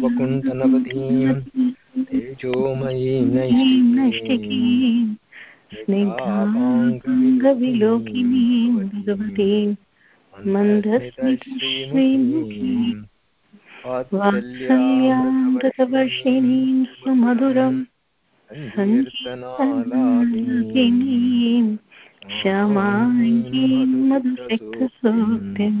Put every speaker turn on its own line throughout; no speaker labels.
वकुण्ठनवतीं तेजोमयीं नैष्टिकीं
स्निग्धाङ्गविलोकिनीं भगवतीं मन्दस्मितश्रीमुखीं वात्सल्यामृतवर्षिणीं सुमधुरम् सङ्कीर्तनालापिनीं क्षमाङ्गीं मधुसिक्तसूक्तिम्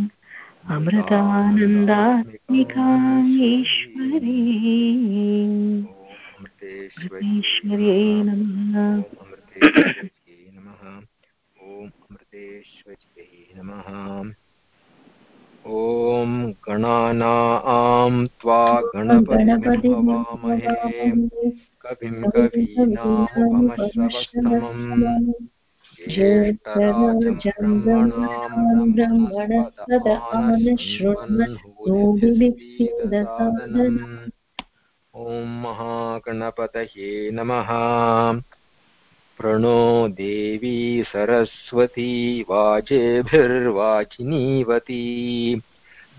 अमृतानन्दात्मिकाम् ईश्वरीश्वर्यै नमः।
नमः। ॐ अमृतेश्वर्यै नमः। ॐ गणानां त्वा गणपतिं भवामहे। कविं कवीनामुपमश्रवस्तमम् ज्येष्ठराजं ब्रह्मणाम् ॐ महागणपतये नमः। प्रणो देवी सरस्वती वाजेभिर्वाचिनीवती।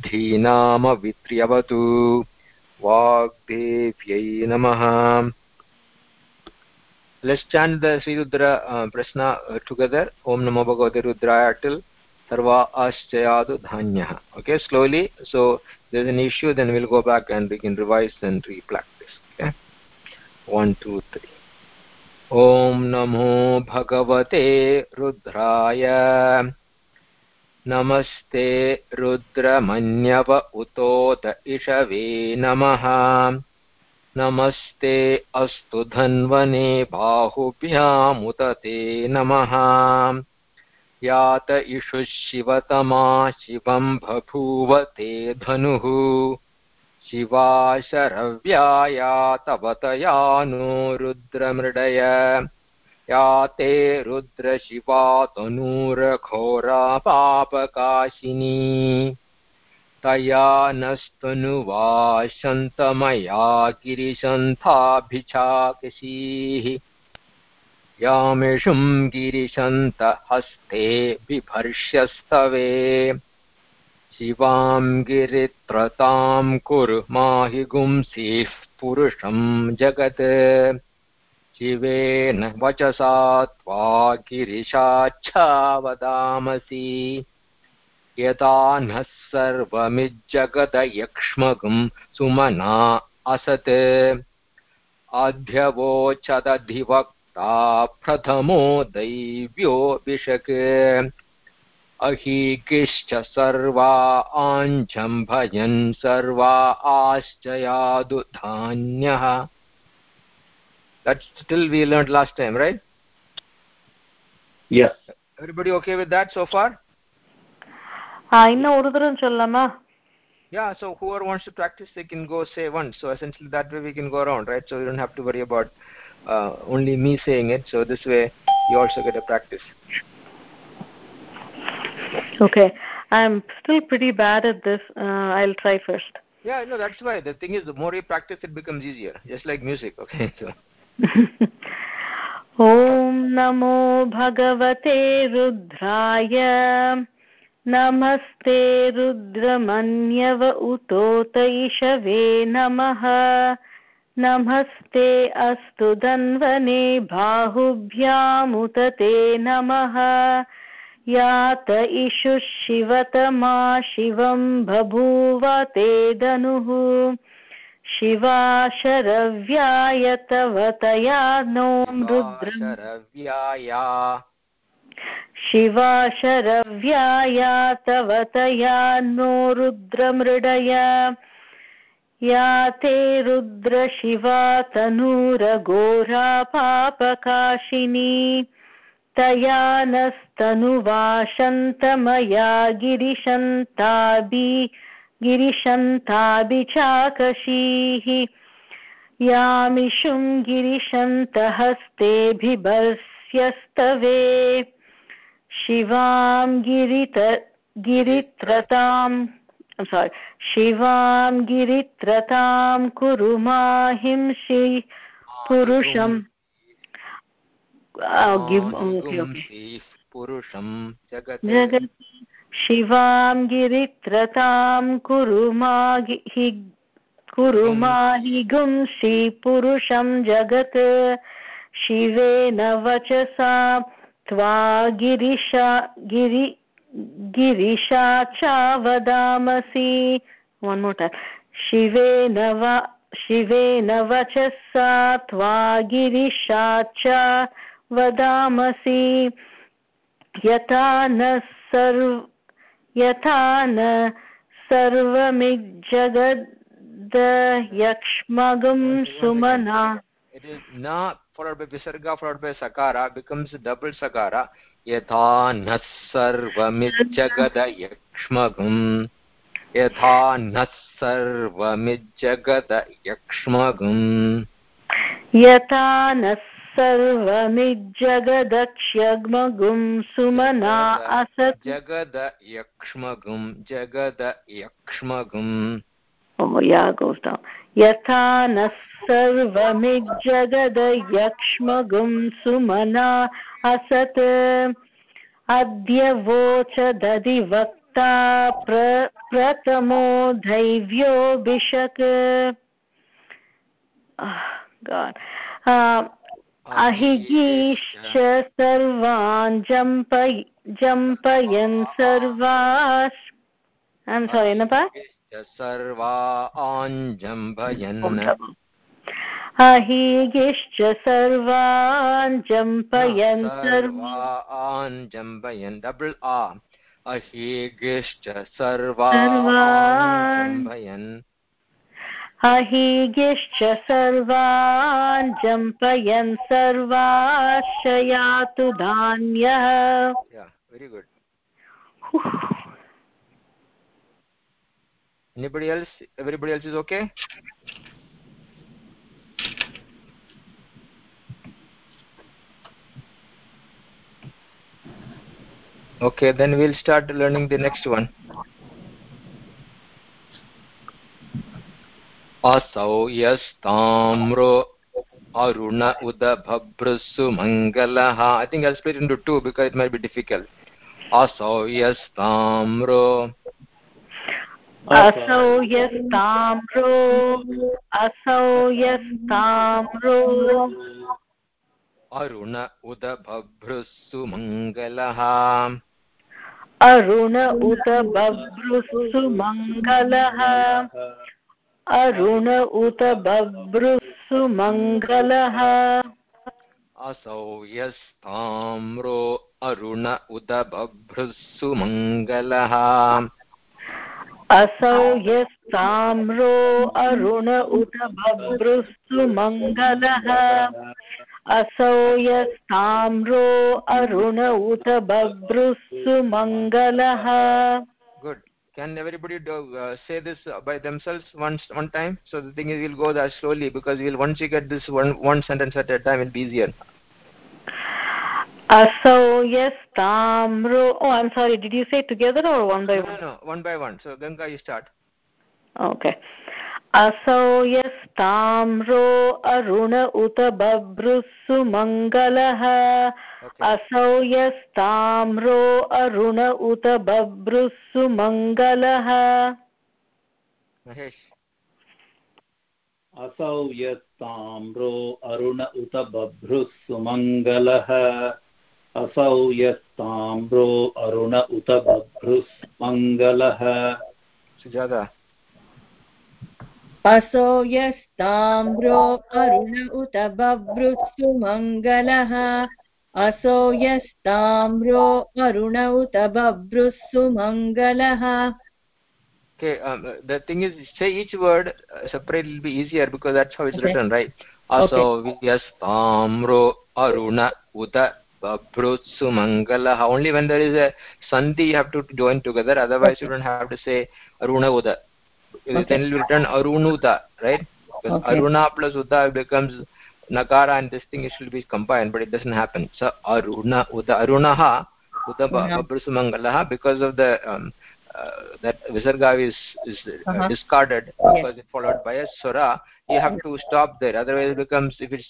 धीनामवित्र्यवतु। वाग्देव्यै नमः। Let's chant the Sri Rudra uh, Prashna uh, together. Om Namo Bhagavate Rudraya till Sarva Aschayadu Dhanyah. Okay, slowly. So there's an issue, then we'll go back and we can revise and re-practice. Okay, one, two, three. ॐ नमो भगवते रुद्राय नमस्ते रुद्रमन्यव उतोत इषवे नमः नमस्ते अस्तु धन्वने बाहुभ्यामुत ते नमः। यात इषुः शिवतमा शिवं बभूव ते धनुः। शिवा शरव्याया तवतया नो रुद्रमृडय या ते रुद्रशिवा तनूरघोरा पापकाशिनी तया नस्तनुवा शन्तमया गिरिशन्थाभिचाकशीः यामिषुं गिरिशन्त हस्ते बिभर्ष्यस्तवे शिवां गिरित्रतां कुरु माहि पुरुषं जगत्। शिवेन वचसा त्वा गिरिशाच्छावदामसि। यदा नः सर्वमिज्जगदयक्ष्मगं सुमना असत् अध्यवोचदधिवक्ता प्रथमो दैव्यो विशक् अहीकिश्च सर्वा आञ्छं भजन् सर्वा आश्चयादु धान्यः That's still we learned last time, right?
Yes.
Everybody okay with that so far?
இன்னும் ஒரு தரம் சொல்லலாமா
yeah so whoever wants to practice they can go say once so essentially that way we can go around right so you don't have to worry about uh, only me saying it so this way you also get a practice
okay i'm still pretty bad at this uh, i'll try first
yeah no that's why the thing is the more you practice it becomes easier just like music okay so
ॐ नमो भगवते रुद्राय नमस्ते रुद्रमन्यव उतोतैषवे नमः। नमस्ते अस्तु धन्वने बाहुभ्यामुत ते नमः। यात इषुः शिवतमा शिवं बभूव ते धनुः। शिवा शरव्याय तव तया नो
रुद्रव्याया
शिवा शरव्याया तव तया नो रुद्रमृडय। या ते रुद्रशिवा तनूरघोरा पापकाशिनी। तया नस्तनुवाशन्तमया गिरिशन्ताभि गिरिशन्ताभिचाकशीः। यामिषुं गिरिशन्तहस्तेभिभर्स्यस्तवे शिवां गिरित गिरित्रताम् सारि शिवां गिरित्रतां कुरु माहिंसि पुरुषम्।
पुरुषं
जगत्। शिवां गिरित्रतां कुरु मा कुरु माहि गुंसि पुरुषं जगत्। शिवेन वचसा त्वा गिरिशा गिरि गिरिशा च वदामसि वन् मोर् टैम् शिवेन वा शिवेन वचसा त्वा गिरिशा च वदामसि यथा न सर्व यथा न सर्वमिज्जगद्यक्ष्मगुं Sumana.
It is na followed by visarga followed by sakara becomes double sakara yatha nas sarvamijjagada yakshmagum yatha nas सर्वमिज्जगद यक्ष्मगुम्
यथा नः सर्वमिज्जगदक्ष्यग्मगुं सुमना असत्
जगद यक्ष्मगुं
goes down यथा नः सर्वमिज्जगद यक्ष्मगुं सुमना असत्। अद्य वोचदधिवक्ता प्र प्रथमो दैव्योऽभिषक् अहिगीश्च सर्वान् जम्पय जम्पयन् सर्वास्। I'm sorry, Napa?
सर्वान् जम्पयन्
अहिगिश्च सर्वान् जम्पयन्
सर्वान् जम्पयन् डबल् आ। अहिगिश्च सर्वान् जम्पयन्
अहिगिश्च सर्वान् जम्पयन् सर्वाश्रयातु धान्यः।
Very good anybody else everybody else is okay okay then we'll start learning the next one असौ यस्ताम्रो Arun उदभभृसु मङ्गलः I think I'll split into two because it might be difficult असौ यस्ताम्रो
असौ यस्ताम्रो असौ यस्ताम्रो।
अरुण उदभभृसु मङ्गलः।
अरुण उत बभ्रुसु मङ्गलः। अरुण उत बभ्रुसु मङ्गलः।
असौ यस्ताम्रो अरुण उद बभ्रुसु मङ्गलः।
असौ यस्ताम्रो अरुण उत बभ्रुसु मङ्गलः असौ यस्ताम्रो अरुण उत बभ्रुसु मङ्गलः
good can everybody do, uh, say this by themselves once one time so the thing is we'll go that slowly because we'll once you get this one one sentence at a time it'll be easier
असौ यस् ताम्रो ओ I am sorry did you say together or one by one
one by one so Ganga you start
okay असौ यस् ताम्रो अरुण उत बब्रुसु मंगलः असौ यस् ताम्रो अरुण उत बब्रुसु मंगलः
महेश
असौ यस् ताम्रो अरुण उत बभ्रुसु मंगलः असौ यस्ताम्रो अरुण उत बभ्रुः मङ्गलः
sujata
यस्ताम्रो अरुण उत बभ्रुत्सु मङ्गलः असो यस्ताम्रो अरुण उत बभ्रुत्सु मङ्गलः
okay um, the thing is say each word uh, separate will be easier because that's how it's
Okay.
written right aso vyastamro aruna uta babhrutsu mangalah only when there is a sandhi you have to join together otherwise you don't have to say aruna uda
Okay.
then it will return arunuda right because
Okay.
aruna plus uda becomes nakara and this thing it should be combined but it doesn't happen so aruna uda arunaha uda
Yeah.
babhrutsu mangalah because of the um, uh, that visarga is, is uh,
Uh-huh.
discarded because it followed by a sura you have to stop there otherwise it becomes if it's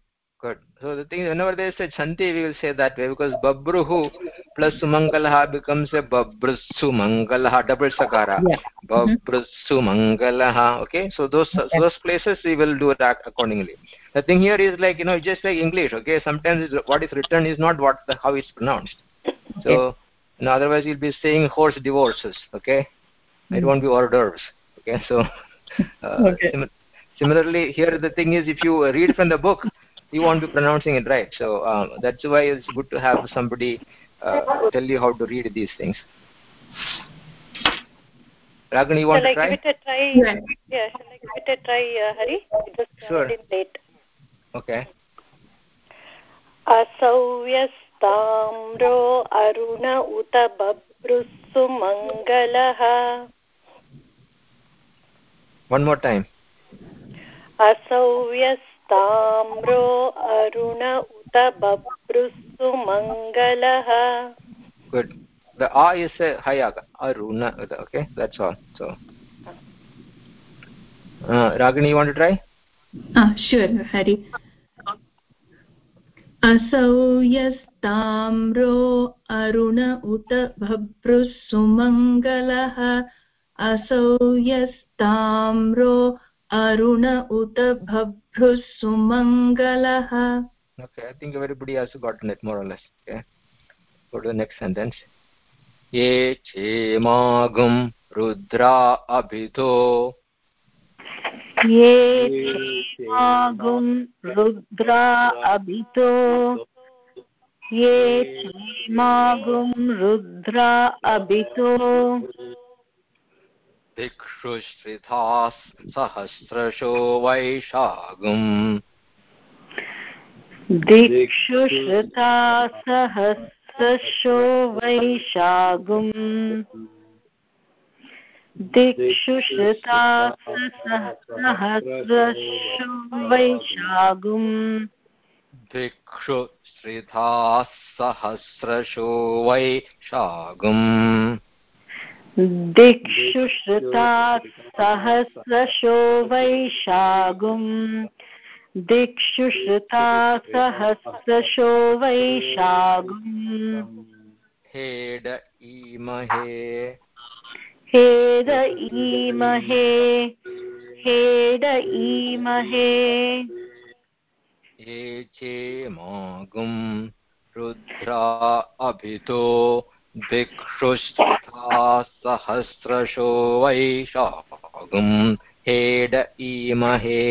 so the thing whenever they a chanti we will say that way because babruhu plus sumangalah becomes a babrusu mangalah double sakara.
Yeah.
babrusu okay? So those
Okay.
those places we will do that accordingly. The thing here is like you know just like english okay? Sometimes what is written is not what the, how it's pronounced. So you know, otherwise you'll be saying horse divorces okay? It won't be hors d'oeuvres okay? So uh,
Okay.
sim- similarly here the thing is if you read from the book you won't be pronouncing it right so um, that's why it's good to have somebody uh, tell you how to read these things ragini you want
Shall I
to try
give it a try?
Yeah.
Yeah, shall I give it a try, uh, Hari? I just
Sure.
joined in late.
okay
असौ यस्ताम्रो अरुण उत बभ्रुस्सु मङ्गलः
one more time
असौ ताम्रो अरुण उत बभ्रुस्तु मङ्गलः
good the ah is a है आग अरुण उत okay that's all so Ragini you want try
sure Hari असौ यस्ताम्रो अरुण उत बभ्रुः सुमङ्गलः असौ यस्ताम्रो अरुण उत सुमङ्गलः
okay i think everybody has gotten it more or less okay go to the next sentence ye chemagum rudra abhito
ये क्षेमागुं रुद्रा अभितो ये क्षेमागुं रुद्रा अभितो
भिक्षुश्रिताः सहस्रशो वैशागुम्।
दिक्षु श्रुता सहस्रशो वैशागुम्। दिक्षु श्रुता सहस्रशो वैशागुम्।
भिक्षुश्रिताः सहस्रशो वैशागुम्।
दिक्षु श्रुता सहस्रशो वैशागुम्। दिक्षु श्रुता सहस्रशो वैशागुम्।
हेड ईमहे
हेद ईमहे हेड ईमहे
ये चेमागुम् रुद्रा अभितो भिक्षुस्था सहस्रशो वैशागुम् हेड ईमहे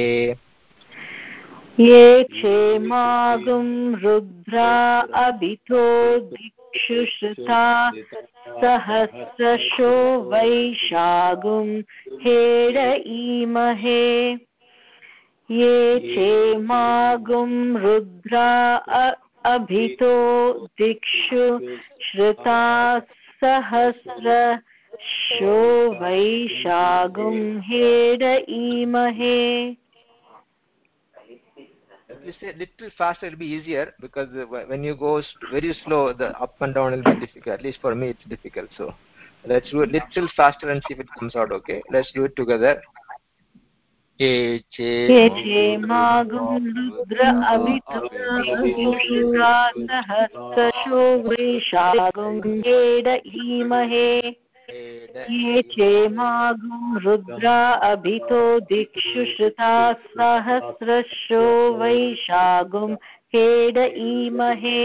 ये क्षेमागुं रुद्रा अभितो दिक्षुश्रुता सहस्रशो वैशागुं हेड ईमहे ये क्षेमागुं रुद्रा अभितो दिक्षु श्रुता सहस्रशो वैशागुं हेड ईमहे
If you say little faster, it'll be easier because uh, wh- when you go s- very slow, the up and down will be difficult. At least for me, it's difficult. So let's do it little faster and see if it comes out. Okay, let's do it together. ये
ये क्षेमागुं रुद्र अभितो सहस्रशो वैशागुं हेड ईमहे ये क्षेमागुं रुद्रा अभितो दिक्षु श्रुता सहस्रशो वैशागुं हेड ईमहे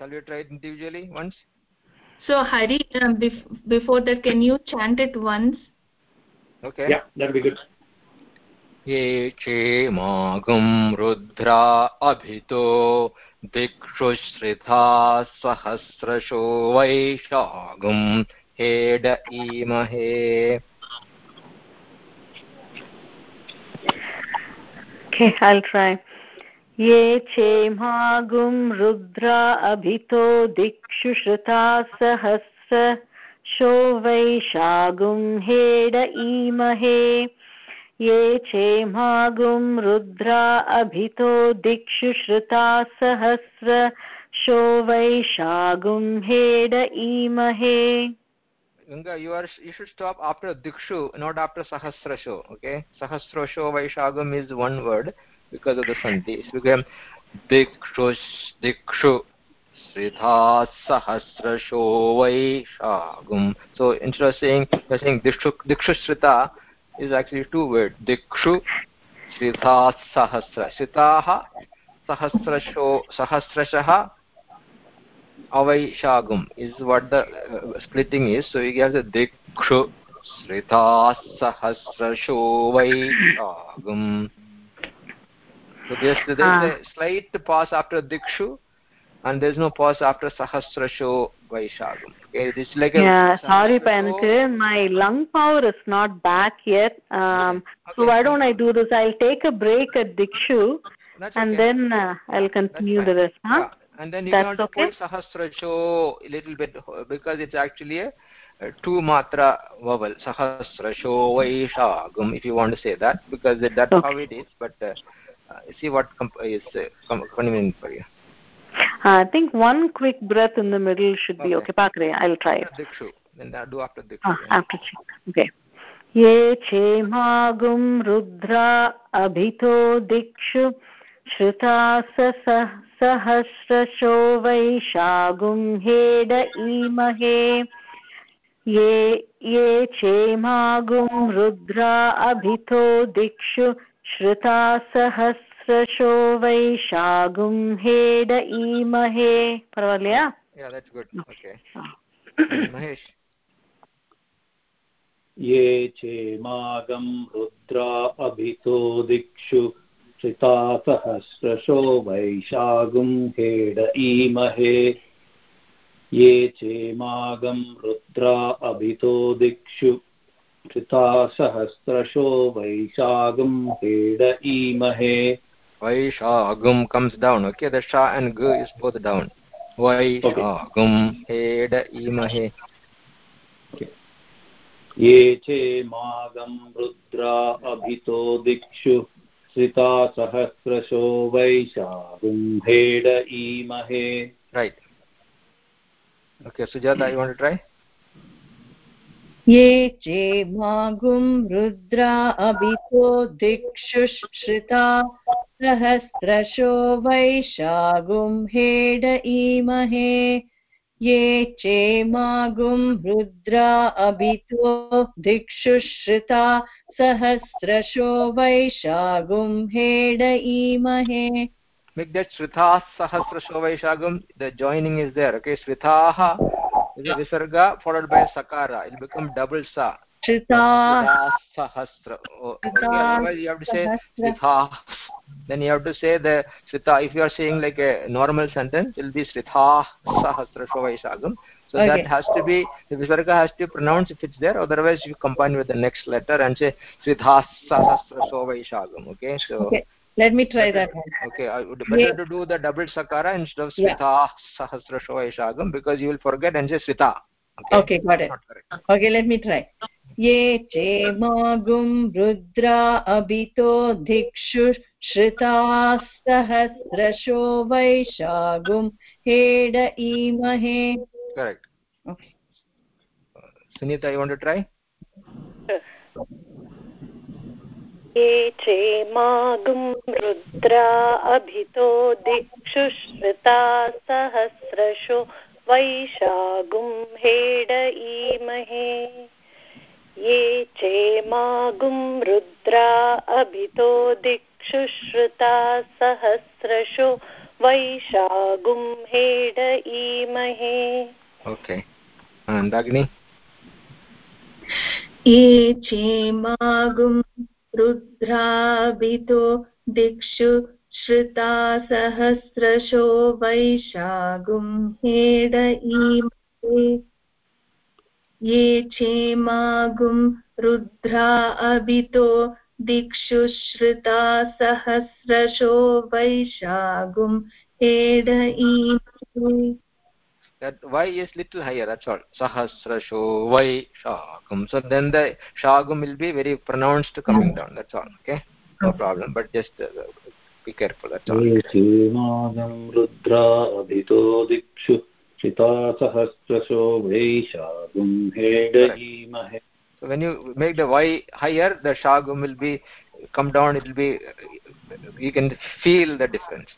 Shall we try it individually once?
So, Hari, um, bef- before that, can you chant it once?
Okay.
Yeah, that'll be good.
ये क्षेमागुं रुद्रा अभितो दिक्षुश्रिता सहस्रशो वैशागुं हेड ईमहे
Okay, I'll try. ये क्षेमागुं रुद्रा अभितो दिक्षु श्रुता सहस्र शो वैशागुं हेड ईमहे ये चेमागुं रुद्रा अभितो दिक्षु श्रुता सहस्र शो वैशागुं हेड ईमहे
Ganga, you are you should stop after dikshu, not after sahasrasho. Okay, sahasrasho vaishagam is one word because of the sandhi. So became dikshu dikshu सहस्रशो वै शागुम सो इन्ट्रेस्टिङ्ग् दिक्षु दिक्षुश्रिता इस् एक्चुलि टु वर्ड् दिक्षु श्रिताः सहस्र श्रिताः सहस्रशो सहस्रशः अवै शागुम् is the splitting is so you get दिक्षु श्रिताः सहस्रशो वै शागुम् स्लैट् पास् आफ्टर् दिक्षु and there's no pause after sahasrasho vaishagam. Okay it's like a
yeah sorry panku my lung power is not back yet. Um okay. so why don't i do this? I'll take a break at dikshu That's and okay. then uh, i'll continue the rest huh? Yeah.
And then you That's to okay. put sahasrasho a little bit because it's actually a, a two matra vowel sahasrasho vaishagam if you want to say that because that's okay. how it is. But uh, uh, see what is uh, convenient for you
I think one quick breath in the middle should be okay. Pakre, I'll try it.
Dikshu. Then do after Dikshu.
Ah. After Dikshu. Okay. ये चेमागुं रुद्रा अभितो दिक्षु श्रुता सहस्रशो वैशागुं हेड ईमहे ये ये चेमागुं रुद्रा अभितो दिक्षु श्रुता सहस्रशो वैशागुं हेड ईमहे परवालया
ये चेमागं रुद्रा अभितो दिक्षु श्रितासहस्रशो वैशागुं हेड ईमहे ये चेमागं रुद्रा अभितो दिक्षु श्रितासहस्रशो वैशागुं हेड ईमहे
Vaishagum comes down. Okay, the sha and g is both down. Vaishagum hed imahe.
Okay. ये चेमागं रुद्रा अभितो दिक्षु Shrita सहस्रशो वैशागुम्भेड ईमहे
right okay sujata you want to try
ये चेमागुं रुद्रा अभितो दिक्षुश्रिता सहस्रशो वैशागुं हेड ईमहे ये चेमागुं रुद्रा अभितो दिक्षुश्रिता सहस्रशो वैशागुं हेड
make that shrithah sahasrasho vaishagam the joining is there okay shrithah is a visarga followed by sakara it will become double sa sahasra oh, okay you have to say shrithah then you have to say the shrita if you are saying like a normal sentence it will be shrithah sahasrasho vaishagam so okay. that has to be the visarga has to pronounce if it's there otherwise you combine with the next letter and say sridhas sahasraso vaishagam okay so
okay. let me try that one.
okay i would better yeah. to do the double sakara instead of sridhas yeah. sahasraso vaishagam because you will forget and say srita
okay, okay got it okay let me try ये चेमागुं रुद्रा अभितो धिक्षु श्रिता सहस्रशो वैशागुं हेड ईमहे
correct okay sunita you want to try
ये चेमागुं रुद्रा अभितो दिक्षु श्रुता सहस्रशो वैशागुं हेड ईमहे। ये चेमागुं रुद्रा अभितो दिक्षु श्रुता सहस्रशो वैशागुं हेड ईमहे।
Okay. And agni
ये चेमागुं रुद्राभितो दिक्षु श्रुता सहस्रशो वैशागुं ईमहे। ये चेमागुं रुद्रा अभितो दिक्षु श्रुता सहस्रशो वैशागुं हेड ईमहे।
That y is little higher that's all sahasrasho vai shagam so then the shagam will be very pronounced coming down that's all okay no problem but just uh, be careful that's all
रुद्रा अभितो दिक्षु चितासहस्रशो वैशागुं हेडयीमहे
so when you make the y higher the shagam will be come down it will be you can feel the difference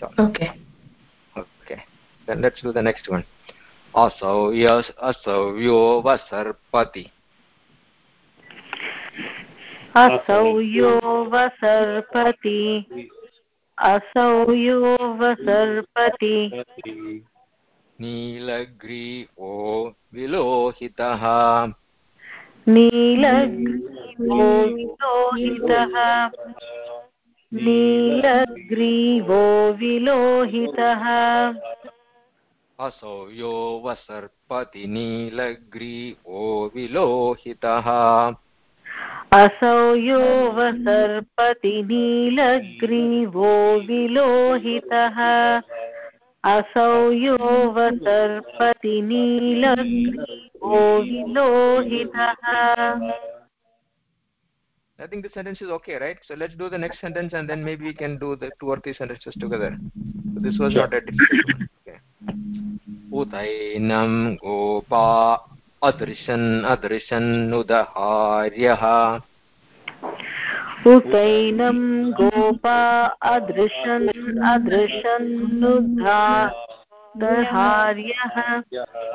so,
okay
then let's do the next one. Asau yas asau yo vasarpati.
असौ यो वसर्पति असौ यो वसर्पति
नीलग्रीवो विलोहितः
नीलग्रीवो विलोहितः नीलग्रीवो विलोहितः
असौ यो वसर्पति नीलग्रीवो विलोहितः।
असौ यो वसर्पति नीलग्रीवो विलोहितः। असौ यो वसर्पति नीलग्रीवो विलोहितः।
I think the sentence is okay, right? So let's do the next sentence and then maybe we can do the two or three sentences together. So this was not a difficult one. Okay. Utainam gopa adrishan adrishan udaharyah
उतैनं गोपा अदृशन् अदृशन्नुधार्यः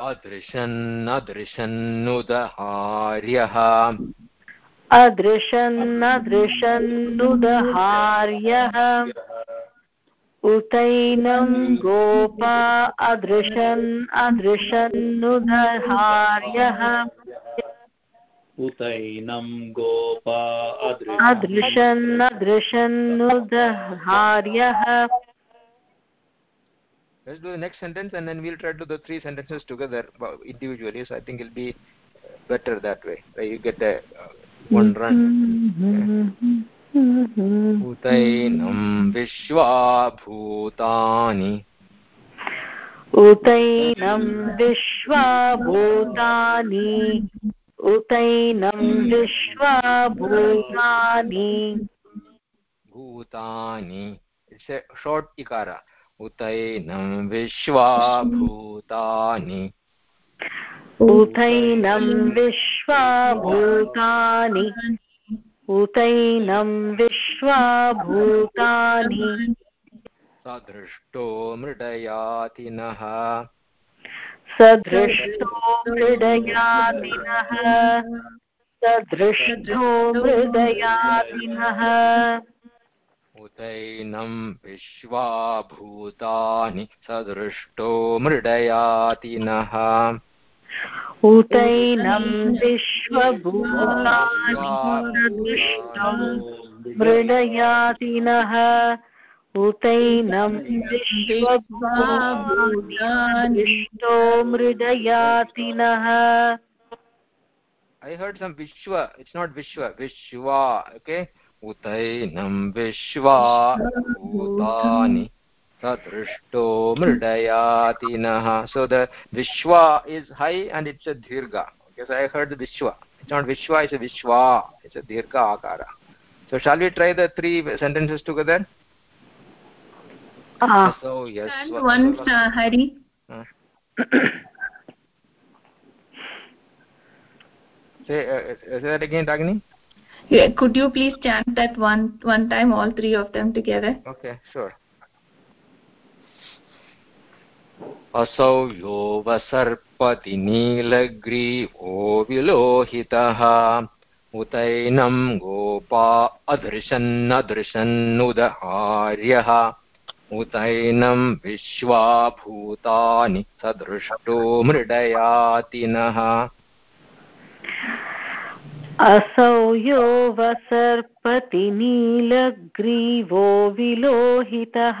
अदृशन् अदृशन्नुदहार्यः
अदृशन्नदृशन्नुदहार्यः उतैनं गोपा अदृशन् अदृशन्नुदहार्यः
उतैनं गोपा
अदृशन् अदृशन्नुदहार्यः
Let's do the next sentence and then we'll try to do the three sentences together individually. So I think it'll be better that way. You get a uh, one run. उतैनं विश्वाभूतानि
उतैनं विश्वाभूतानि उतैनं विश्वाभूतानि
भूतानि ए इकार उतैनं विश्वाभूतानि
उतैनं विश्वाभूतानि। उतैनं विश्वाभूतानि।
सदृष्टो मृडयातिनः।
सदृष्टो मृडयातिनः। सदृष्टो मृदयातिनः
उतैनं विश्वाभूतानि। सदृष्टो मृडयातिनः।
उतैनं विश्वभूतानि सदृष्टो मृडयातिनः उतैनं विश्वभूतानिष्टो मृडयातिनः
I heard some Vishwa. It's not Vishwa. Vishwa. Okay. Utainam Vishwa Bhutani Sadrishto Mridayatinaha. So the Vishwa is high and it's a Dirga. Okay, so I heard the Vishwa. It's not Vishwa, it's a Vishwa. It's a Dirga Akara. So shall we try the three sentences together?
Ah.
So yes.
and once uh, hari
Uh. Say, uh, say that again, Ragini.
yeah, could you please chant that one one time all three of them together
Okay, sure. असौ यो वसर्पति नीलग्रीवो विलोहितः। उतैनं गोपा अदृशन्नदृशन्नुदहार्यः। उतैनं विश्वाभूतानि सदृष्टो मृडयातिनः।
असौ यो वसर्पति नीलग्रीवो विलोहितः।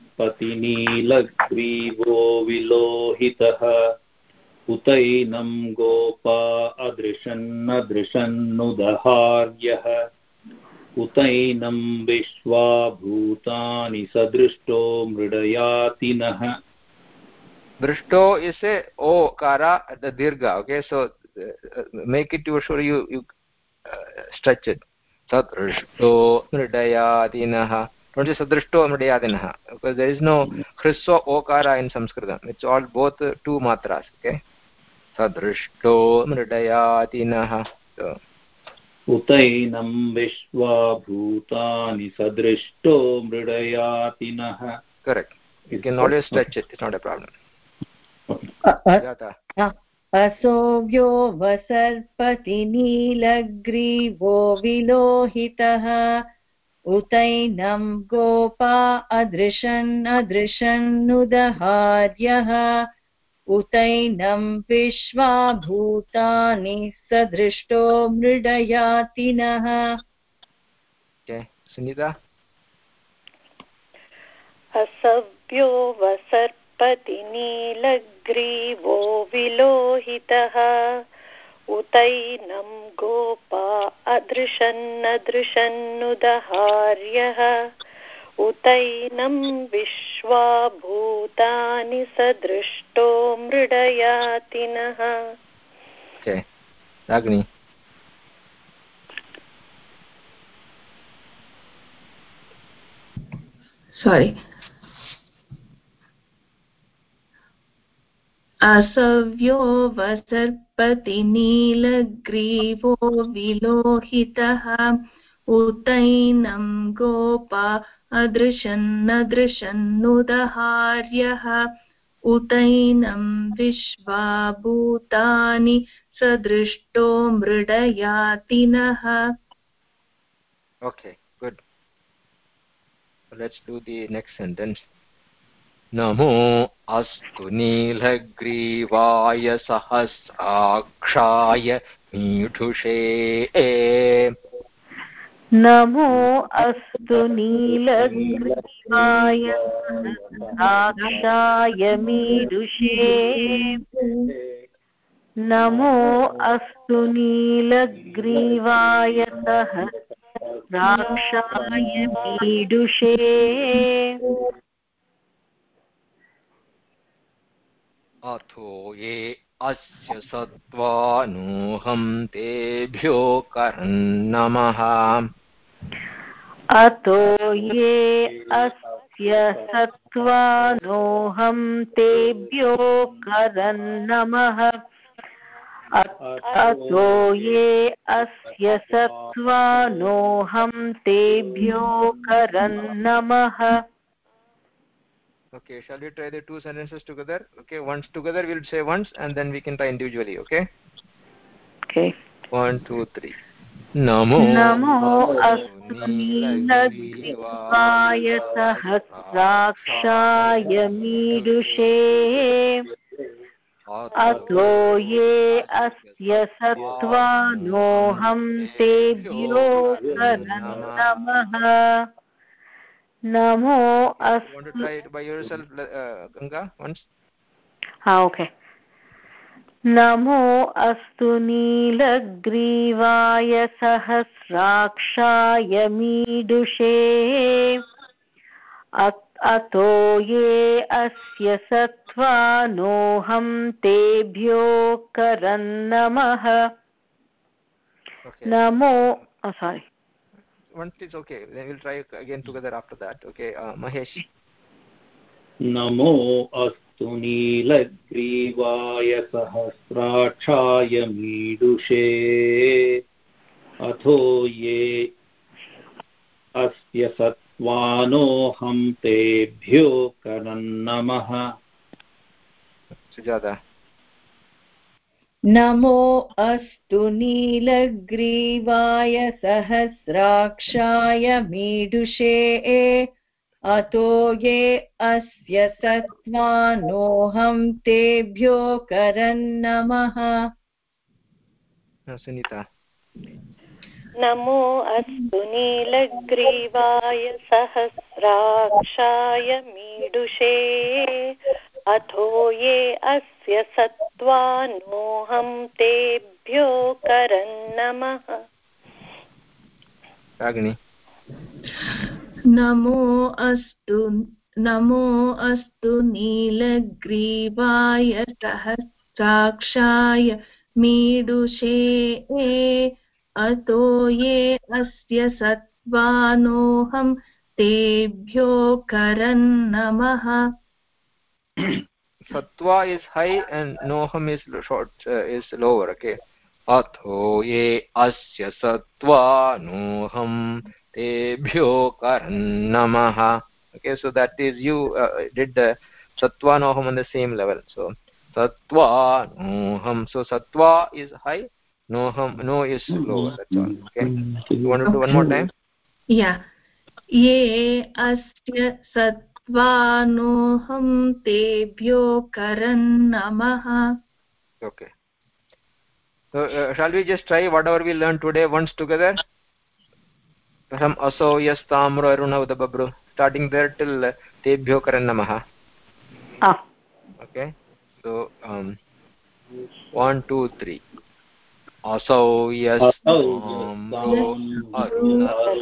पतिनीलग्रीवो विलोहितः। उतैनं गोपा अदृशन्नदृशन्नुदहार्यः। उतैनं विश्वा भूतानि सदृष्टो मृडयातिनः।
दृष्टो इसे ओ कारा द दीर्घ okay so make it you sure you you stretch it सदृष्टो मृडयातिनः। नोचे सदृष्टो मृडयादिनः देर् नो ह्रस्व ओकार in Sanskrit it's about two मात्रास् okay सदृष्टो मृडयादिनः।
उतैनं विश्वा भूतानि सदृष्टो मृडयातिनः
correct it can not stretch it is not a problem
असोव्यो वसर्पति नीलग्रीवो विलोहितः। उतैनं गोपा अदृशन् अदृशन्नुदहार्यः। उतैनं विश्वा भूतानि सदृष्टो मृडयातिनः।
असव्यो वसर्पति नीलग्रीवो विलोहितः। उतैनं गोपा अदृशन्नदृशन्नुदहार्यः। उतैनं विश्वा भूतानि सदृष्टो मृडयातिनः।
Okay.
Sorry. असव्यो वसर्पति नीलग्रीवो विलोहितः। उतैनं गोपा अदृशन्नदृशन्नुदहार्यः। उतैनं विश्वा भूतानि सदृष्टो मृडयातिनः।
Good. So let's do the next sentence. नमो अस्तु नीलग्रीवाय सहस्राक्षाय मीढुषे
नमो अस्तु नीलग्रीवाय सहस्राक्षाय मीदुषे नमो अस्तु नीलग्रीवाय सहस्राक्षाय मीडुषे
अथो ये अस्य सत्त्वानोऽहं तेभ्यो करन्नमः
अतो ये अस्य सत्त्वानोऽहं तेभ्यो करन्नमः अतो ये अस्य सत्त्वानोऽहं तेभ्यो करन्नमः
okay shall we try the two sentences together okay once together we'll say once and then we can try individually okay
okay
one two three Namo
Namo अस्तु नीलग्रीवाय सहस्राक्षाय मीडुषे अतो ये अस्य सत्त्वानोऽहं तेभ्यो करन्नमः नमो
you want to try it by yourself uh, ganga once?
हा okay नमो अस्तु नीलग्रीवाय सहस्राक्षाय मीडुषे। अतो ये अस्य सत्त्वानोऽहं तेभ्यो करन्नमः।
Okay.
नमो सारी
once is okay then we'll try again together after that okay uh, mahesh
नमो अस्तु नीलग्रीवाय सहस्राक्षाय मीडुषे अथो ये अस्य सत्त्वानोऽहं तेभ्यो करन्नमः
sujata
नमो अस्तु नीलग्रीवाय सहस्राक्षाय मीडुषे अतो ये अस्य सत्त्वानोऽहं तेभ्यो करन्नमः।
सुनीता।
नमो अस्तु नीलग्रीवाय सहस्राक्षाय मीडुषे अथो ये अस्य सत्त्वानोऽहं तेभ्यो करन्नमः।
रागिणी।
नमो अस्तु नमो अस्तु नीलग्रीवाय सहस्राक्षाय मीडुषे अतो ये अस्य सत्त्वानोऽहं तेभ्यो करन्नमः।
Satwa is high and noham is short uh, is lower okay atho ye asya satva noham tebhyo karnamah okay so that is you uh, did the satva noham on the same level so satva noham so satva is high noham no is lower that's all okay you want to do one more time
yeah ye asya सत्त्वानोऽहं तेभ्यो करन्नमः
okay so uh, shall we just try whatever we learned today once together from aso yes tamro aruna udababru starting there till uh, tebhyo karannamah
ah
okay so um one two three असौ यस्ताम्रो अरुणसुमङ्गलः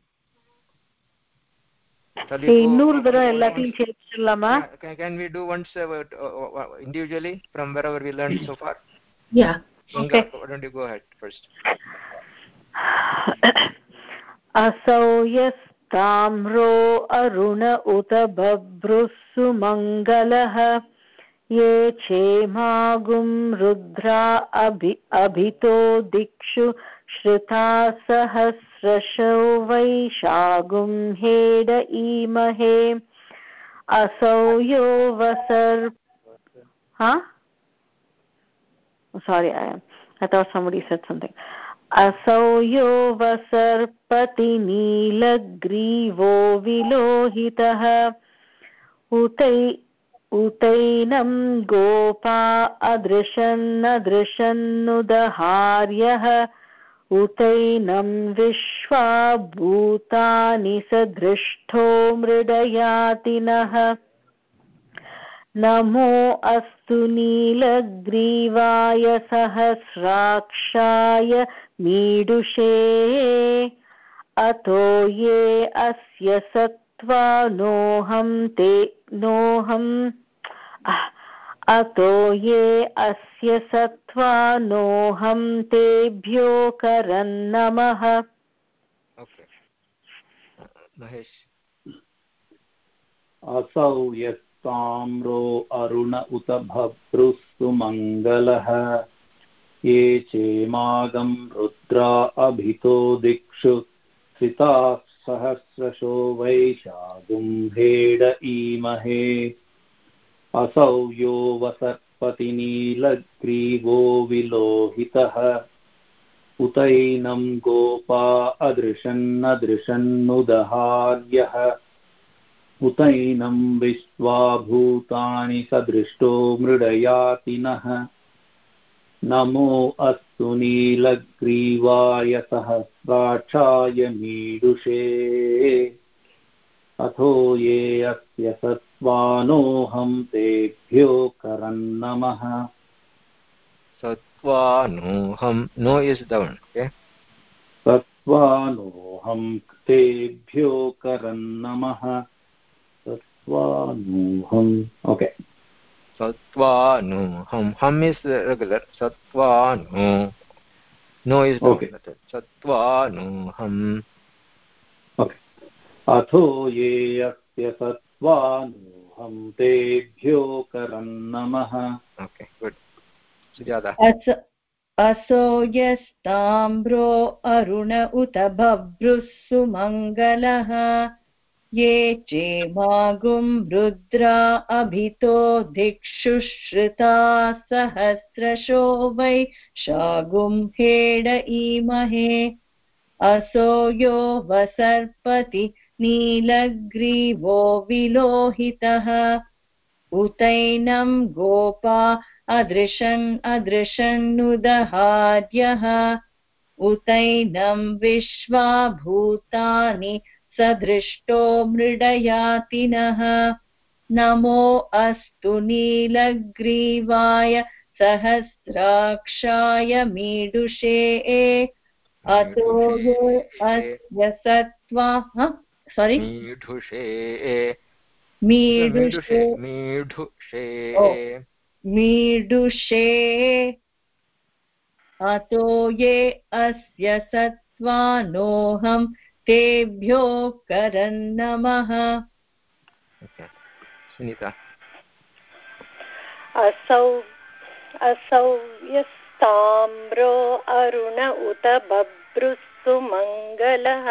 இன்னொரு தடவை எல்லாத்தையும் சேர்த்துடலாமா
can we do once uh, uh, individually from wherever we learned so far
yeah
okay why don't you go ahead first
असौ यस्ताम्रो अरुण उत बभ्रुः सुमङ्गलः ये क्षेमागुं रुद्रा अभि अभितो दिक्षु श्रुता सहस्रशो वैशागुं हेड ईमहे असौ यो वसर् huh sorry I, thought somebody असौ यो वसर्पति नीलग्रीवो विलोहितः उतै उतैनं गोपा अदृशन्नदृशन्नुदहार्यः उतैनं विश्वा भूतानि सदृष्टो मृडयातिनः नमो अस्तु नीलग्रीवाय सहस्राक्षाय मीडुषे। अतो ये अस्य सत्त्वा नोऽहं ते नोऽहम् अतो ये अस्य सत्त्वा नोऽहं तेभ्यो करन्नमः।
असौ यस्ताम्रो अरुण उत भभ्रुस्तु मङ्गलः। ये चेमागं रुद्रा अभितो दिक्षु। स्थिताः सहस्रशो वैशागुम्भेड ईमहे। असौ यो वसत्पतिनीलग्रीवो विलोहितः। उतैनं गोपा अदृशन्नदृशन्नुदहार्यः। उतैनं विश्वा भूतानि सदृष्टो मृडयातिनः नमो अस्तु नीलग्रीवाय मीडुषे अथो ये अस्य सत्त्वानोऽहं तेभ्यो करन्नमः।
सत् सत्त्वानोऽहं no is the one okay
सत्त्वानोऽहं तेभ्यो करन्नमः। सत्त्वानोऽहम् ओके
सत्त्वानोऽहं हम् इस् रेगुलर् सत्त्वानो। नो इस्
ओके अथो ये अस्य सत्त्वानोऽहं तेभ्यो करन्नमः
ओके गुड् सुजाता।
असो यस्ताम्रो अरुण उत बभ्रुः सुमङ्गलः। ये चेमागुं रुद्रा अभितो दिक्षु श्रुता सहस्रशो वै शागुं हेड ईमहे असो यो वसर्पति नीलग्रीवो विलोहितः। उतैनं गोपा अदृशन् अदृशन्नुदहार्यः उतैनं विश्वा भूतानि सदृष्टो मृडयातिनः नमो अस्तु नीलग्रीवाय सहस्राक्षाय मीडुषे। अतो ये अस्य सत्त्वा सोरि
मीढुषे
मीडुषे।
मीढुषे
मीडुषे। अतो ये अस्य सत्त्वानोऽहं तेभ्यो करन्नमः
ओके सुनीता।
असौ असौ यस्ताम्रो अरुण उत बभ्रुस्सु मङ्गलः।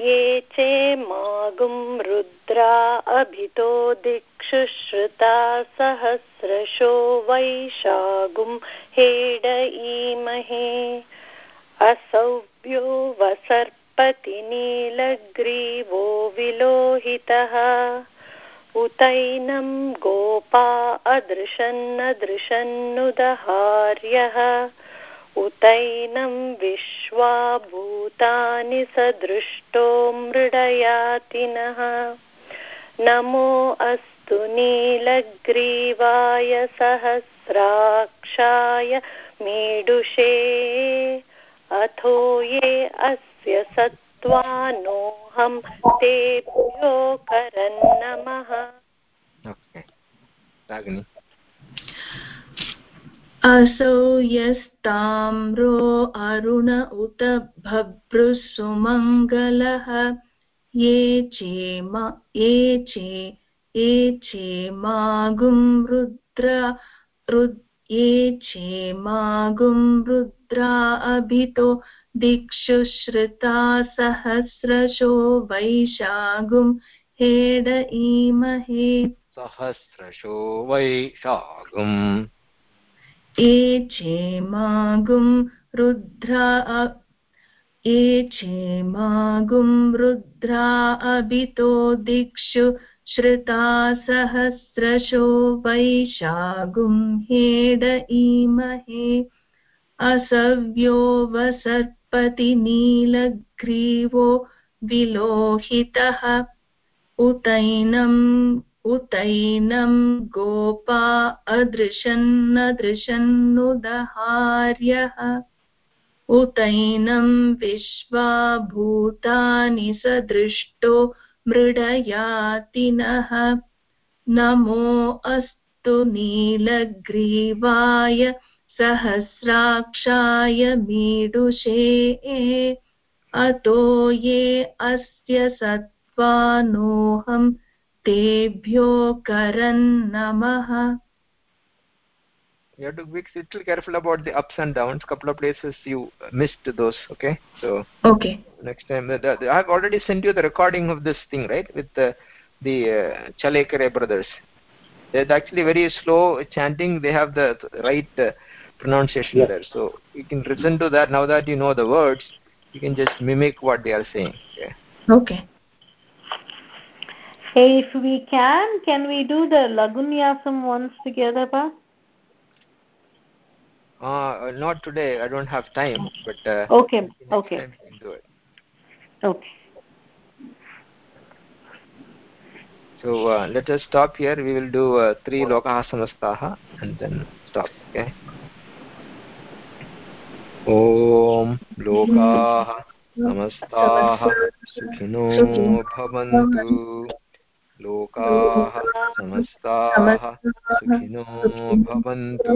ये चेमागुं रुद्रा अभितो दिक्षु श्रुता सहस्रशो वैशागुं हेड ईमहे। असौभ्यो वसर्पति नीलग्रीवो विलोहितः। उतैनं गोपा अदृशन्नदृशन्नुदहार्यः। उतैनं विश्वा भूतानि सदृष्टो मृडयातिनः। नमो अस्तु नीलग्रीवाय सहस्राक्षाय मीडुषे। अथो ये अस्य सत्त्वानोऽहं तेभ्यो करन्नमः।
असौ यस्ताम्रो अरुण उत भभ्रुः सुमङ्गलः ये चेमा ये चे ये चेमागुं रुद्र रुद् ये चेमागुं रुद्रा अभितो दिक्षु श्रुता सहस्रशो वैशागुं। हेड ईमहे
सहस्रशो वैशागुम्
एचेमागुं रुद्रा एचेमागुं रुद्रा अभितो दिक्षु श्रुता सहस्रशो वैशागुं हेड ईमहे असव्यो वसर्पति नीलग्रीवो विलोहितः। उतैनम् उतैनं गोपा अदृशन्नदृशन्नुदहार्यः। उतैनं विश्वा भूतानि सदृष्टो मृडयातिनः। नमो अस्तु नीलग्रीवाय सहस्राक्षाय मीडुषे। अतो ये अस्य सत्त्वानोऽहं तेभ्यो करन्नमः
you have to be little careful about the ups and downs. Couple of places you missed those okay? So
okay.
next time the, the, i have already sent you the recording of this thing right? With the the uh, chalekare brothers. There's actually very slow chanting. They have the right uh, pronunciation
Yes.
there. So you can listen to that. Now that you know the words you can just mimic what they are saying okay?
Okay.
Hey, if we can, can we do the Lagunyasam once together, Pa?
uh, not today i don't have time but uh,
Okay,
next
okay,
time we can do it
okay.
so uh, let us stop here we will do uh, three lokaha samastaha and then stop okay ॐ लोकाः समस्ताः सुखिनो भवन्तु लोकाः समस्ताः सुखिनो भवन्तु